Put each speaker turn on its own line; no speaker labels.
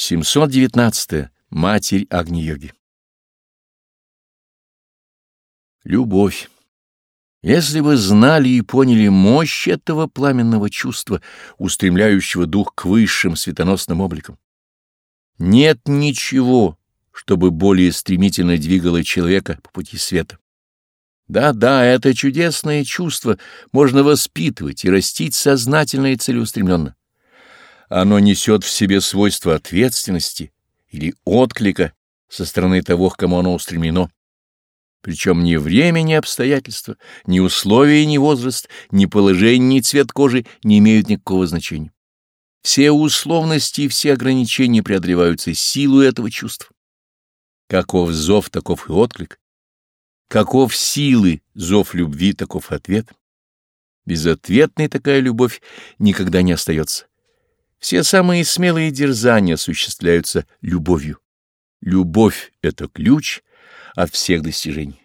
719. Матерь Агни-йоги Любовь. Если вы знали и поняли мощь этого пламенного чувства, устремляющего дух к высшим светоносным обликам, нет ничего, чтобы более стремительно двигало человека по пути света. Да-да, это чудесное чувство можно воспитывать и растить сознательно и целеустремленно. Оно несет в себе свойства ответственности или отклика со стороны того, к кому оно устремлено. Причем ни время, ни обстоятельства, ни условия, ни возраст, ни положение, ни цвет кожи не имеют никакого значения. Все условности и все ограничения преодолеваются силой этого чувства. Каков зов, таков и отклик. Каков силы, зов любви, таков ответ. Безответной такая любовь никогда не остается. Все самые смелые дерзания осуществляются любовью. Любовь — это ключ от всех достижений.